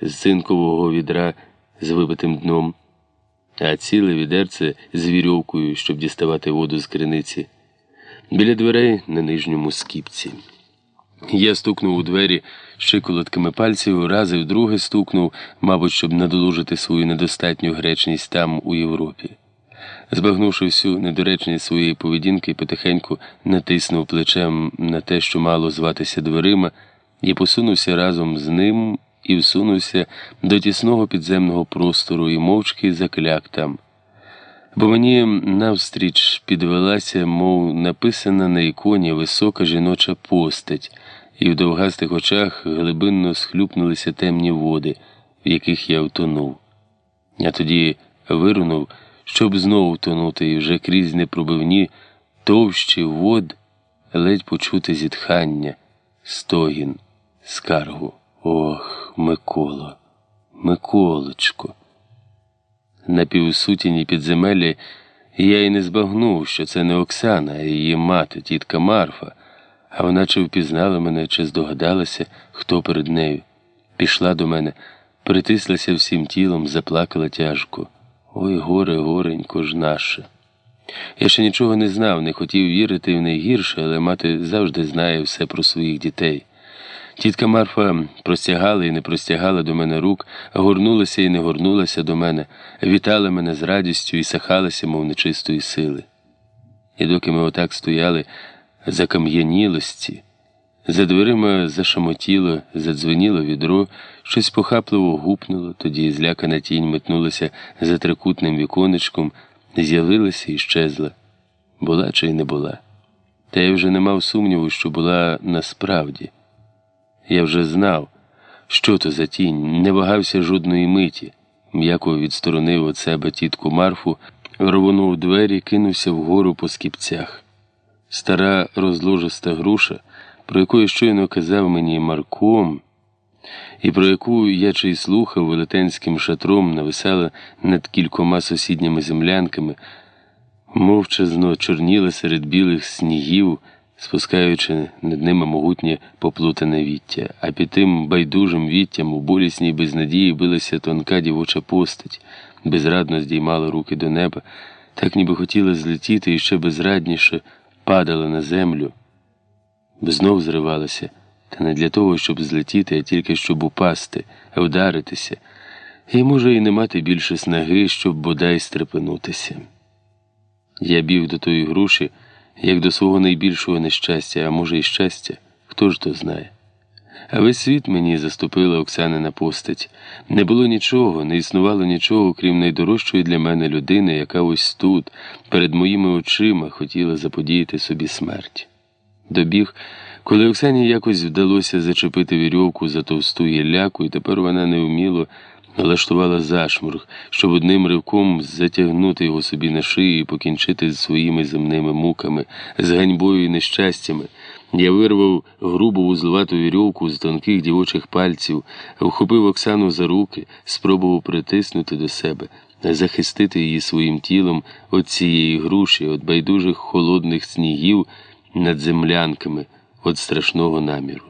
з цинкового відра з вибитим дном, а ціле відерце з вірьовкою, щоб діставати воду з криниці, біля дверей на нижньому скіпці. Я стукнув у двері щиколотками пальців, раз і вдруге стукнув, мабуть, щоб надолужити свою недостатню гречність там, у Європі. Збагнувши всю недоречність своєї поведінки, потихеньку натиснув плечем на те, що мало зватися дверима, і посунувся разом з ним і всунувся до тісного підземного простору і мовчки закляк там. Бо мені навстріч підвелася, мов написана на іконі висока жіноча постать, і в довгастих очах глибинно схлюпнулися темні води, в яких я втонув. Я тоді вирунув, щоб знову втонути, і вже крізь непробивні товщі вод ледь почути зітхання, стогін, скаргу. Ох, Миколо, Миколочко. На півсутіні підземеллі я й не збагнув, що це не Оксана, а її мати, тітка Марфа, а вона чи впізнала мене, чи здогадалася, хто перед нею. Пішла до мене, притислася всім тілом, заплакала тяжко. Ой, горе, горенько ж наше. Я ще нічого не знав, не хотів вірити в найгірше, але мати завжди знає все про своїх дітей. Тітка Марфа простягала і не простягала до мене рук, горнулася і не горнулася до мене, вітала мене з радістю і сахалася, мов нечистої сили. І доки ми отак стояли закам'янілості, за дверима зашамотіло, задзвеніло відро, щось похапливо гупнуло, тоді злякана тінь метнулася за трикутним віконечком, з'явилася і щезла. Була чи й не була. Та я вже не мав сумніву, що була насправді. Я вже знав, що то за тінь, не вагався жодної миті, м'яко відсторонив від себе тітку Марфу, рвонув двері, кинувся вгору по скіпцях. Стара розложиста груша, про яку щойно казав мені Марком, і про яку я чи й слухав велетенським шатром нависала над кількома сусідніми землянками, мовчазно чорніла серед білих снігів спускаючи над ними могутнє поплутане віття, а під тим байдужим віттям у болісній безнадії билася тонка дівоча постать, безрадно здіймала руки до неба, так ніби хотіла злетіти і ще безрадніше падала на землю, знов зривалася, та не для того, щоб злетіти, а тільки щоб упасти, вдаритися, і, може, і не мати більше снаги, щоб бодай стрепенутися. Я біг до тої груші як до свого найбільшого нещастя, а може, і щастя, хто ж то знає. А весь світ мені заступила Оксанина постать. Не було нічого, не існувало нічого, крім найдорожчої для мене людини, яка ось тут, перед моїми очима, хотіла заподіяти собі смерть. Добіг, коли Оксані якось вдалося зачепити вірьовку за товсту гілляку, і тепер вона невміло налаштувала зашморг, щоб одним ривком затягнути його собі на шию і покінчити з своїми земними муками, з ганьбою і нещастями. Я вирвав грубу вузловату вірьовку з тонких дівочих пальців, вхопив Оксану за руки, спробував притиснути до себе, захистити її своїм тілом від цієї груші, від байдужих холодних снігів над землянками, від страшного наміру.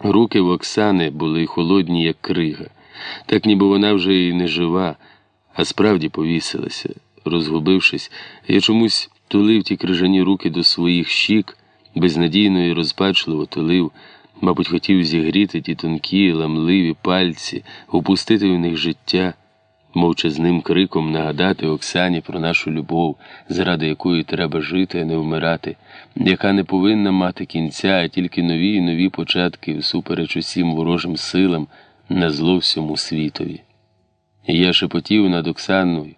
Руки в Оксани були холодні, як крига так ніби вона вже і не жива, а справді повісилася. Розгубившись, я чомусь тулив ті крижані руки до своїх щік, безнадійно і розпачливо тулив, мабуть, хотів зігріти ті тонкі, ламливі пальці, упустити в них життя, мовчазним криком нагадати Оксані про нашу любов, заради якої треба жити, а не вмирати, яка не повинна мати кінця, а тільки нові і нові початки всупереч усім ворожим силам на зло всьому світові. Я шепотів над Оксаною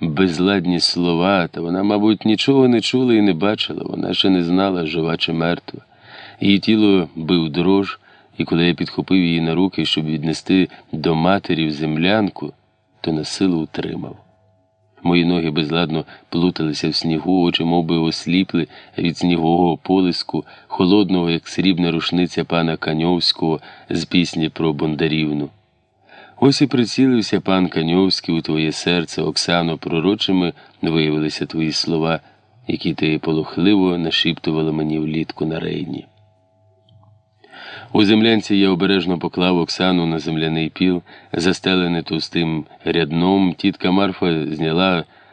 безладні слова, та вона, мабуть, нічого не чула і не бачила, вона ще не знала, жива чи мертва. Її тіло бив дрож, і коли я підхопив її на руки, щоб віднести до матері в землянку, то на силу утримав. Мої ноги безладно плуталися в снігу, очі мов би, осліпли від снігового полиску, холодного, як срібна рушниця пана Каньовського з пісні про Бондарівну. Ось і прицілився пан Каньовський у твоє серце, Оксано, пророчими виявилися твої слова, які ти полохливо нашіптувала мені влітку на рейні. У землянці я обережно поклав Оксану на земляний піл, застелений тустим рядном. Тітка Марфа зняла